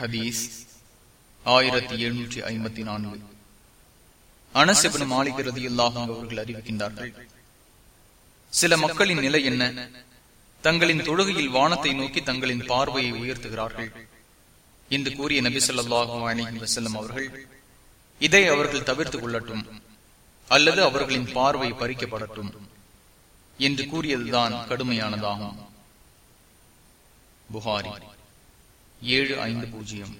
ஹதீஸ் ஆயிரத்தி எழுநூற்றி ஐம்பத்தி நான்கு. அனசிபன் மாளிகை இல்லாகும் அவர்கள் அறிவிக்கின்றார்கள். சில மக்களின் நிலை என்ன? தங்களின் தொழுகையில் வானத்தை நோக்கி தங்களின் பார்வையை உயர்த்துகிறார்கள். என்று கூறிய நபி சொல்லாஹும் அலி வசல்லம் அவர்கள் இதை அவர்கள் தவிர்த்துக் கொள்ளட்டும் அல்லது அவர்களின் பார்வை பறிக்கப்படட்டும் என்று கூறியதுதான் கடுமையானதாகும். புகாரி. ஏழு ஐந்து பூஜ்ஜியம்.